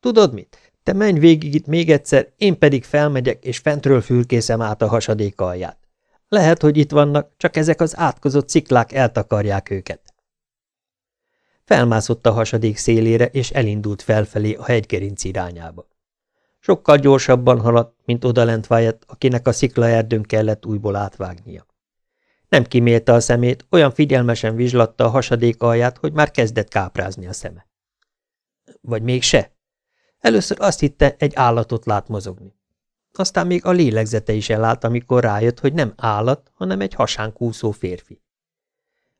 Tudod mit? Te menj végig itt még egyszer, én pedig felmegyek, és fentről fülkészem át a hasadék alját. Lehet, hogy itt vannak, csak ezek az átkozott sziklák eltakarják őket. Felmászott a hasadék szélére, és elindult felfelé a hegygerinc irányába. Sokkal gyorsabban haladt, mint odalent Wyatt, akinek a sziklaerdőn kellett újból átvágnia. Nem kimélte a szemét, olyan figyelmesen vizslatta a hasadék alját, hogy már kezdett káprázni a szeme. Vagy mégse? Először azt hitte, egy állatot lát mozogni. Aztán még a lélegzete is elállt, amikor rájött, hogy nem állat, hanem egy hasán kúszó férfi.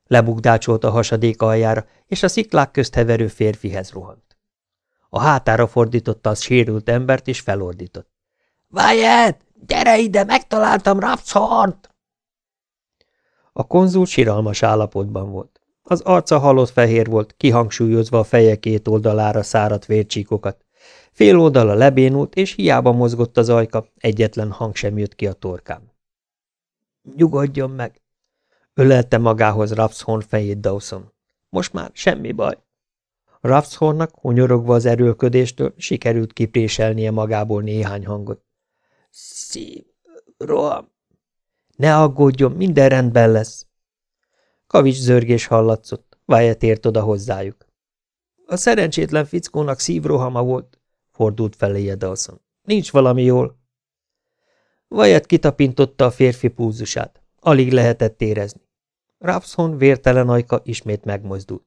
Lebukdácsolt a hasadék aljára, és a sziklák közt heverő férfihez rohant. A hátára fordította az sérült embert, és felordított. – Wyatt, gyere ide, megtaláltam Rapshort! A konzul siralmas állapotban volt. Az arca halott fehér volt, kihangsúlyozva a feje két oldalára száradt vércsíkokat. Fél oldala lebénult, és hiába mozgott az ajka, egyetlen hang sem jött ki a torkán. Nyugodjon meg! Ölelte magához Rapshorn fejét Dawson. Most már semmi baj. Rapshornnak, hunyorogva az erőlködéstől, sikerült kipréselnie magából néhány hangot. Szív, roham. Ne aggódjon, minden rendben lesz. Kavics zörgés hallatszott, Wyatt ért oda hozzájuk. A szerencsétlen fickónak szívrohama volt, fordult feléje Dawson. Nincs valami jól. Wyatt kitapintotta a férfi púzusát. Alig lehetett érezni. Rapson vértelen ajka ismét megmozdult.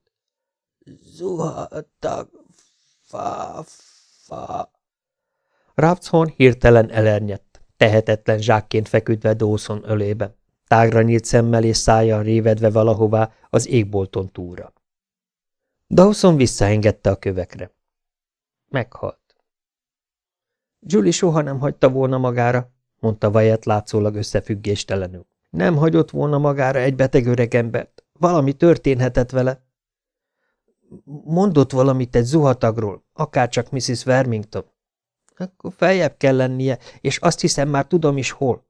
Zuhatag, fa, fa. Rapson hirtelen elernyett, tehetetlen zsákként feküdve Dawson ölébe, tágra nyílt szemmel és szájjal révedve valahová az égbolton túra. Dawson visszaengedte a kövekre. Meghalt. Julie soha nem hagyta volna magára, mondta Wyatt látszólag összefüggéstelenül. Nem hagyott volna magára egy beteg öregembert. Valami történhetett vele. Mondott valamit egy zuhatagról, akárcsak Mrs. Vermington. Akkor feljebb kell lennie, és azt hiszem már tudom is hol.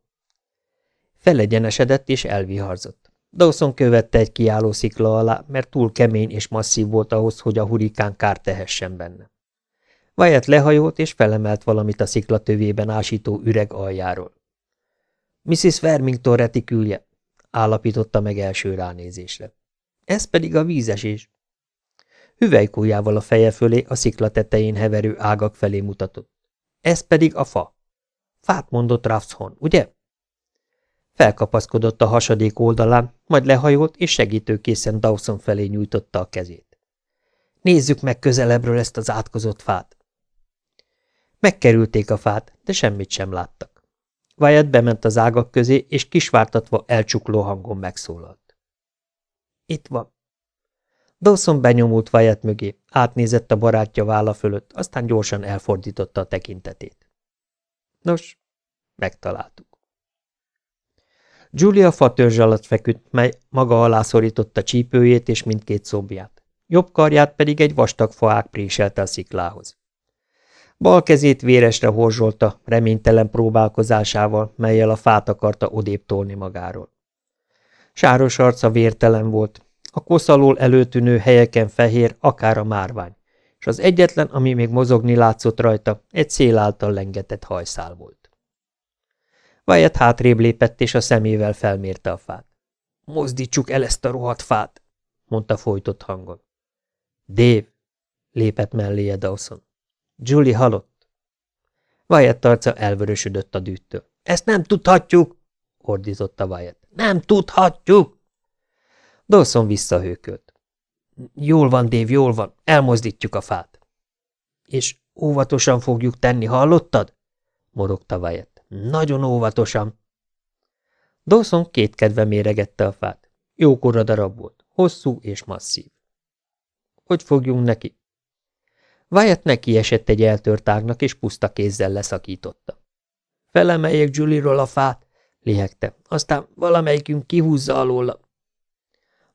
Felegyenesedett és elviharzott. Dawson követte egy kiálló szikla alá, mert túl kemény és masszív volt ahhoz, hogy a hurikán kár tehessen benne. Wyatt lehajolt és felemelt valamit a sziklatövében ásító üreg aljáról. Mrs. Vermington retikülje, állapította meg első ránézésre. Ez pedig a vízesés. Hüvelykújjával a feje fölé a szikla tetején heverő ágak felé mutatott. Ez pedig a fa. Fát mondott Raffshorn, ugye? Felkapaszkodott a hasadék oldalán, majd lehajolt, és segítőkészen Dawson felé nyújtotta a kezét. Nézzük meg közelebbről ezt az átkozott fát. Megkerülték a fát, de semmit sem láttak. Wyatt bement az ágak közé, és kisvártatva elcsukló hangon megszólalt. Itt van. Dawson benyomult Wyatt mögé, átnézett a barátja válla fölött, aztán gyorsan elfordította a tekintetét. Nos, megtaláltuk. Julia fatörzs alatt feküdt, mely maga alá szorította csípőjét és mindkét szobját. Jobb karját pedig egy vastag faák préselte a sziklához. Bal kezét véresre horzsolta, reménytelen próbálkozásával, melyel a fát akarta odébb tolni magáról. Sáros arca vértelen volt, a koszalól előtűnő helyeken fehér, akár a márvány, és az egyetlen, ami még mozogni látszott rajta, egy szél által lengetett hajszál volt. Wyatt hátrébb lépett, és a szemével felmérte a fát. – Mozdítsuk el ezt a rohadt fát! – mondta folytott hangon. – Dave! – lépett melléje Dawson. – Julie halott. Wyatt arca elvörösödött a dűttől. – Ezt nem tudhatjuk! – ordította Wyatt. – Nem tudhatjuk! Dawson visszahőkölt. Jól van, Dave, jól van, elmozdítjuk a fát. És óvatosan fogjuk tenni, hallottad? morogta Wyatt. Nagyon óvatosan. Dawson kétkedve méregette a fát. Jókora darab volt, hosszú és masszív. Hogy fogjunk neki? Wyatt neki esett egy eltört ágnak, és puszta kézzel leszakította. Felemeljek Julie-ról a fát, lihegte, aztán valamelyikünk kihúzza alóla.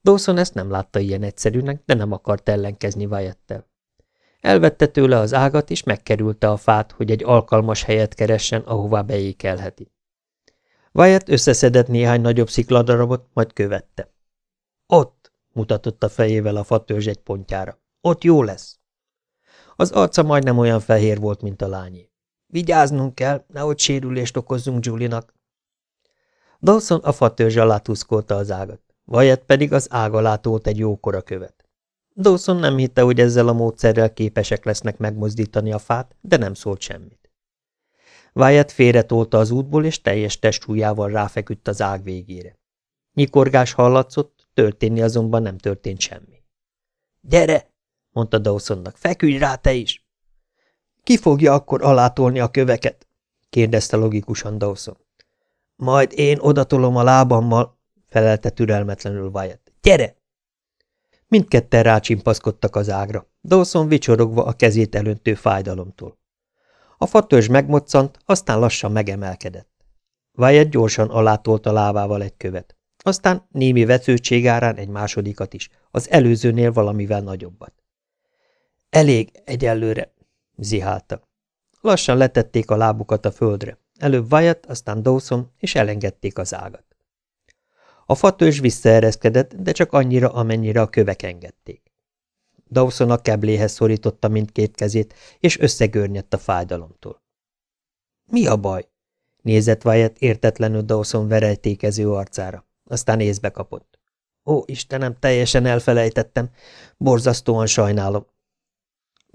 Dawson ezt nem látta ilyen egyszerűnek, de nem akart ellenkezni Wyatt-tel. Elvette tőle az ágat, és megkerülte a fát, hogy egy alkalmas helyet keressen, ahová beékelheti. Wyatt összeszedett néhány nagyobb szikladarabot, majd követte. Ott, mutatott a fejével a fatörzs egy pontjára. Ott jó lesz. Az arca majdnem olyan fehér volt, mint a lányé. Vigyáznunk kell, nehogy sérülést okozzunk Julinak. Dawson a fatörzs alá tuszkolta az ágat. Vajett pedig az ág alá tolt egy jókora követ. Dawson nem hitte, hogy ezzel a módszerrel képesek lesznek megmozdítani a fát, de nem szólt semmit. Wyatt félretolta az útból, és teljes testhújával ráfeküdt az ág végére. Nyikorgás hallatszott, történni azonban nem történt semmi. – Gyere! – mondta Dawsonnak. – Feküdj rá te is! – Ki fogja akkor alátolni a köveket? – kérdezte logikusan Dawson. – Majd én odatolom a lábammal, felelte türelmetlenül Wyatt. Gyere! Mindketten rácsimpaszkodtak az ágra, Dawson vicsorogva a kezét elöntő fájdalomtól. A fatörzs megmoccant, aztán lassan megemelkedett. Wyatt gyorsan alátolta lábával egy követ. Aztán némi vetőtség árán egy másodikat is, az előzőnél valamivel nagyobbat. Elég egyelőre, zihálta. Lassan letették a lábukat a földre. Előbb Wyatt, aztán Dawson, és elengedték az ágat. A fatörzs visszaereszkedett, de csak annyira, amennyire a kövek engedték. Dawson a kebléhez szorította mindkét kezét, és összegörnyedt a fájdalomtól. – Mi a baj? – nézett Wyatt értetlenül Dawson verejtékező arcára. Aztán észbe kapott. – Ó, Istenem, teljesen elfelejtettem. Borzasztóan sajnálom.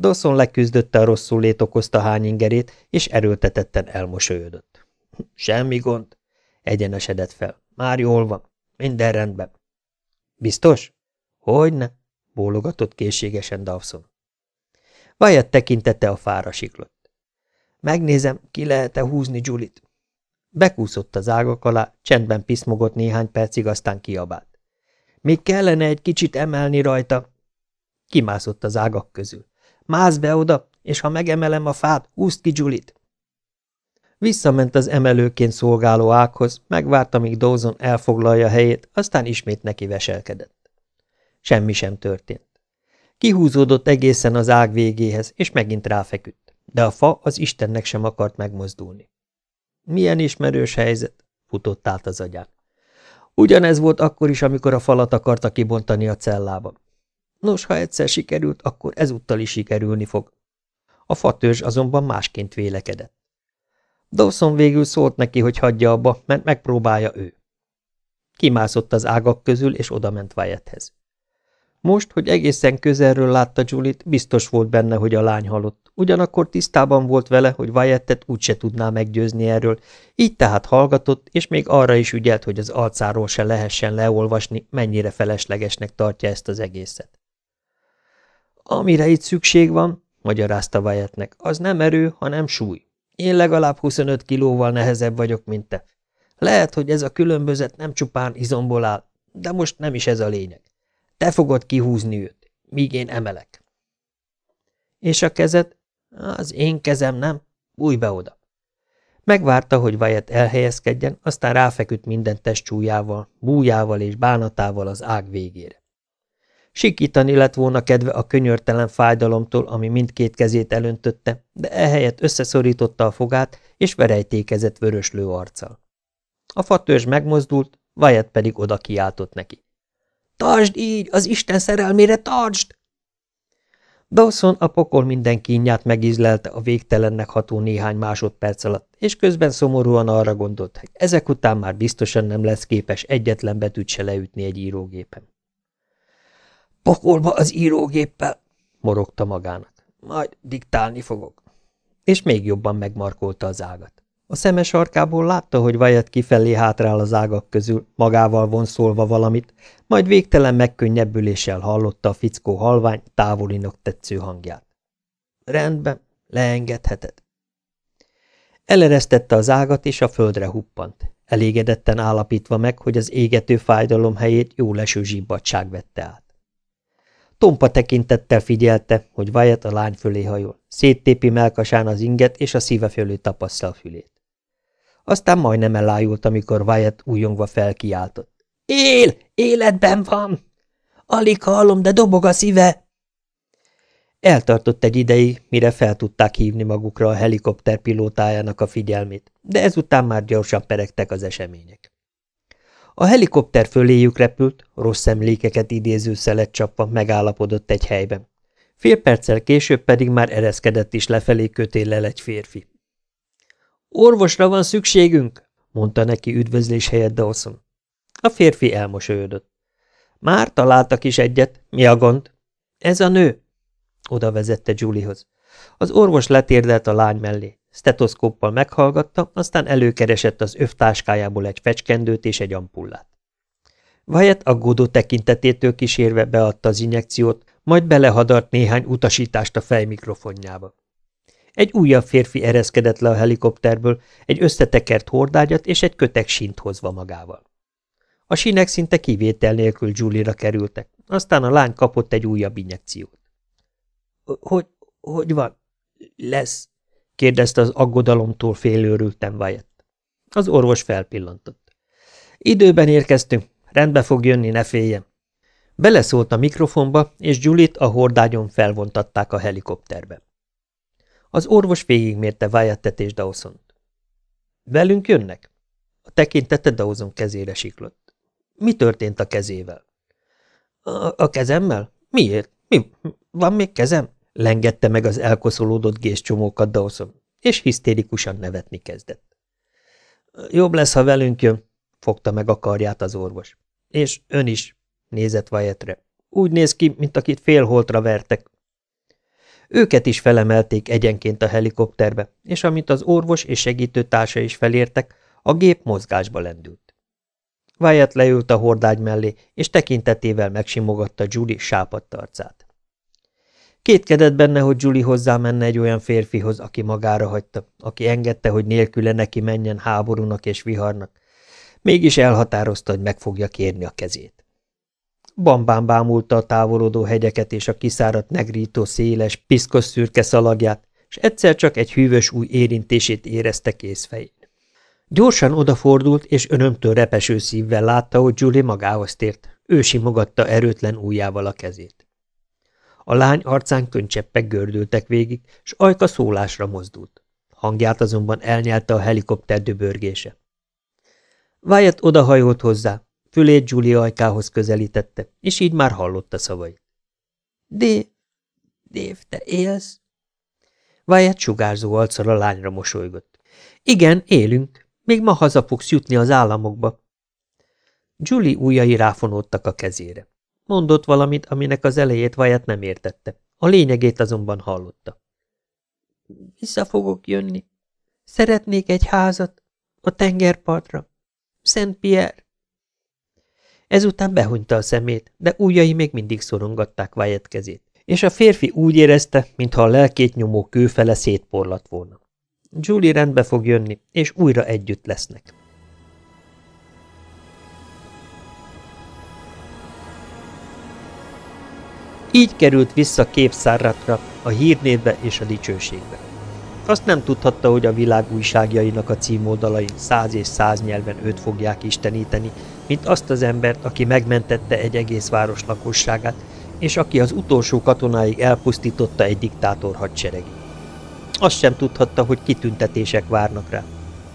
Dawson leküzdötte a rosszul lét okozta hányingerét, és erőltetetten elmosolyodott. – Semmi gond. Egyenesedett fel. Már jól van. Minden rendben. Biztos? Hogyne? bólogatott készségesen Dawson. Vajat tekintette a fára siklott. Megnézem, ki lehet-e húzni Julit. Bekúszott az ágak alá, csendben piszmogott néhány percig, aztán kiabált. Még kellene egy kicsit emelni rajta. Kimászott az ágak közül. Mász be oda, és ha megemelem a fát, húzd ki Julit. Visszament az emelőként szolgáló ághoz, megvárta, míg Dawson elfoglalja helyét, aztán ismét neki veselkedett. Semmi sem történt. Kihúzódott egészen az ág végéhez, és megint ráfeküdt, de a fa az Istennek sem akart megmozdulni. Milyen ismerős helyzet, futott át az agyán. Ugyanez volt akkor is, amikor a falat akarta kibontani a cellában. Nos, ha egyszer sikerült, akkor ezúttal is sikerülni fog. A fatörzs azonban másként vélekedett. Dawson végül szólt neki, hogy hagyja abba, mert megpróbálja ő. Kimászott az ágak közül, és odament Wyatthez. Most, hogy egészen közelről látta Julit, biztos volt benne, hogy a lány halott. Ugyanakkor tisztában volt vele, hogy Wyattet úgyse tudná meggyőzni erről, így tehát hallgatott, és még arra is ügyelt, hogy az arcáról se lehessen leolvasni, mennyire feleslegesnek tartja ezt az egészet. Amire itt szükség van, magyarázta Wyattnek, az nem erő, hanem súly. Én legalább 25 kilóval nehezebb vagyok, mint te. Lehet, hogy ez a különbözet nem csupán izomból áll, de most nem is ez a lényeg. Te fogod kihúzni őt, míg én emelek. És a kezed? Az én kezem nem. Bújj be oda. Megvárta, hogy Wyatt elhelyezkedjen, aztán ráfeküdt minden testcsúlyával, bújával és bánatával az ág végére. Sikítani lett volna kedve a könyörtelen fájdalomtól, ami mindkét kezét elöntötte, de ehelyett összeszorította a fogát, és verejtékezett vöröslő arccal. A fatörzs megmozdult, Wyatt pedig oda kiáltott neki. – Tartsd így, az Isten szerelmére tartsd! Dawson a pokol minden kínját megízlelte a végtelennek ható néhány másodperc alatt, és közben szomorúan arra gondolt, hogy ezek után már biztosan nem lesz képes egyetlen betűt se leütni egy írógépen. Pokolba az írógéppel, morogta magának. Majd diktálni fogok. És még jobban megmarkolta az ágat. A szeme sarkából látta, hogy Wyatt kifelé hátrál az ágak közül, magával vonszolva valamit, majd végtelen megkönnyebbüléssel hallotta a fickó halvány, távolinak tetsző hangját. Rendben, leengedheted. Eleresztette az ágat, és a földre huppant, elégedetten állapítva meg, hogy az égető fájdalom helyét jó leső zsibbadság vette át. Tompa tekintettel figyelte, hogy Wyatt a lány fölé hajol, széttépi melkasán az inget, és a szíve fölé tapassza a fülét. Aztán majdnem elájult, amikor Wyatt újongva felkiáltott. Él! Életben van! Alig hallom, de dobog a szíve! Eltartott egy ideig, mire fel tudták hívni magukra a helikopter pilótájának a figyelmét, de ezután már gyorsan peregtek az események. A helikopter föléjük repült, rossz emlékeket idéző szelet csapva megállapodott egy helyben. Fél perccel később pedig már ereszkedett is lefelé kötéllel egy férfi. Orvosra van szükségünk, mondta neki üdvözlés helyett Dawson. A férfi elmosolyodott. Már találtak is egyet. Mi a gond? Ez a nő. Oda vezette Juliehoz. Az orvos letérdelt a lány mellé. Stetoszkóppal meghallgatta, aztán előkeresett az övtáskájából egy fecskendőt és egy ampullát. Wyatt aggódó tekintetétől kísérve beadta az injekciót, majd belehadart néhány utasítást a fejmikrofonjába. Egy újabb férfi ereszkedett le a helikopterből, egy összetekert hordágyat és egy kötek sínt hozva magával. A sínek szinte kivétel nélkül Julie-ra kerültek, aztán a lány kapott egy újabb injekciót. – Hogy, hogy van? Lesz? – kérdezte az aggodalomtól félőrültem Wyatt. Az orvos felpillantott. – Időben érkeztünk, rendbe fog jönni, ne féljen. Beleszólt a mikrofonba, és Julit a hordágyon felvontatták a helikopterbe. Az orvos végigmérte Wyattet és Dawson-t. Velünk jönnek? A tekintete Dawson kezére siklott. Mi történt a kezével? A, a kezemmel? Miért? Mi? Van még kezem? Lengette meg az elkoszolódott gészcsomókat Dawson, és hisztérikusan nevetni kezdett. Jobb lesz, ha velünk jön, fogta meg a karját az orvos. És ön is, nézett Wyattre. Úgy néz ki, mint akit félholtra vertek, őket is felemelték egyenként a helikopterbe, és amint az orvos és segítőtársa is felértek, a gép mozgásba lendült. Wyatt leült a hordágy mellé, és tekintetével megsimogatta Julie sápadt arcát. Kétkedett benne, hogy Julie hozzá menne egy olyan férfihoz, aki magára hagyta, aki engedte, hogy nélküle neki menjen háborúnak és viharnak. Mégis elhatározta, hogy meg fogja kérni a kezét. Bambán bámulta a távolodó hegyeket és a kiszáradt negrító széles, piszkos szürke szalagját, és egyszer csak egy hűvös új érintését érezte készfején. Gyorsan odafordult, és önömtől repeső szívvel látta, hogy Julie magához tért. Ő simogatta erőtlen ujjával a kezét. A lány arcán könycseppek gördültek végig, s ajka szólásra mozdult. Hangját azonban elnyelte a helikopter döbörgése. Wyatt odahajolt hozzá, Fülét Julia ajkához közelítette, és így már hallotta szavait. Dév, Dév, te élsz? Wyatt sugárzó arccal a lányra mosolygott. Igen, élünk. Még ma haza fogsz jutni az államokba. Julie ujjai ráfonódtak a kezére. Mondott valamit, aminek az elejét Wyatt nem értette. A lényegét azonban hallotta. Vissza fogok jönni. Szeretnék egy házat. A tengerpartra. Szent Pierre. Ezután behunyta a szemét, de ujjai még mindig szorongatták Wyatt kezét, és a férfi úgy érezte, mintha a lelkét nyomó kőfele szétporlat volna. Julie rendbe fog jönni, és újra együtt lesznek. Így került vissza képszárratra, a hírnévbe és a dicsőségbe. Azt nem tudhatta, hogy a világ újságjainak a címoldalain száz és száz nyelven őt fogják isteníteni, mint azt az embert, aki megmentette egy egész város lakosságát, és aki az utolsó katonáig elpusztította egy diktátor hadseregét. Azt sem tudhatta, hogy kitüntetések várnak rá.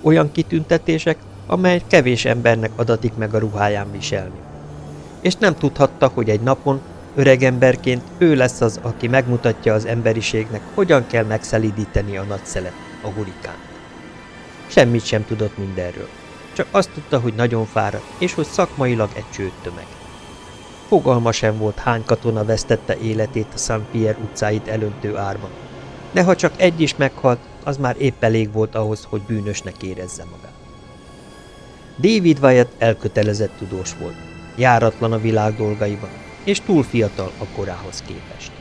Olyan kitüntetések, amely kevés embernek adatik meg a ruháján viselni. És nem tudhatta, hogy egy napon, öregemberként ő lesz az, aki megmutatja az emberiségnek, hogyan kell megszelídíteni a nagyszelet, a hurikán. Semmit sem tudott mindenről. Csak azt tudta, hogy nagyon fáradt, és hogy szakmailag egy csőd tömeg. Fogalma sem volt, hány katona vesztette életét a St. Pierre utcáit elöntő árban. De ha csak egy is meghalt, az már épp elég volt ahhoz, hogy bűnösnek érezze magát. David Wyatt elkötelezett tudós volt, járatlan a világ dolgaiban, és túl fiatal a korához képest.